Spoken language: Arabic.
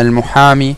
المحامي